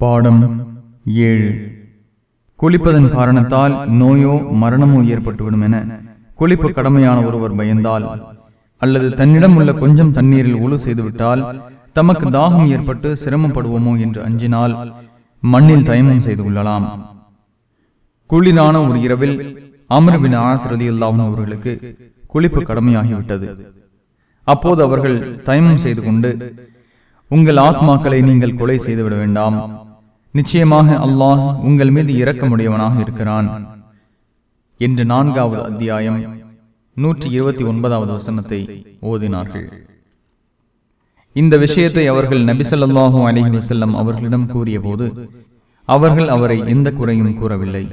பாடம் ஏழு. குளிப்பதன் காரணத்தால் நோயோ மரணமோ ஏற்பட்டுவிடும் என குளிப்பு கடமையான ஒருவர் பயந்தால் அல்லது தன்னிடம் உள்ள கொஞ்சம் தண்ணீரில் உழு செய்துவிட்டால் தமக்கு தாகம் ஏற்பட்டு சிரமப்படுவோமோ என்று அஞ்சினால் மண்ணில் தயமம் செய்து கொள்ளலாம். குளிரான ஒரு இரவில் அமர்பின் ஆசிரதி அல்லாஹும் அவர்களுக்கு குளிப்பு கடமையாகிவிட்டது. அப்போது அவர்கள் தயமம் செய்து கொண்டு உங்கள் ஆத்மாக்களை நீங்கள் கொலை செய்துவிட வேண்டாம். நிச்சயமாக அல்லாஹ் உங்கள் மீது இரக்கமுடையவனாக இருக்கிறான். என்று நான்காவது அத்தியாயம் நூற்றி இருபத்தி ஒன்பதாவது வசனத்தை ஓதினார்கள். இந்த விஷயத்தை அவர்கள் நபிசல்லாஹூ அலிஹி வசல்லம் அவர்களிடம் கூறிய போது அவர்கள் அவரை எந்த குறையும் கூறவில்லை.